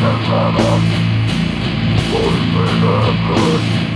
Ohorra, ohorra, ohorra,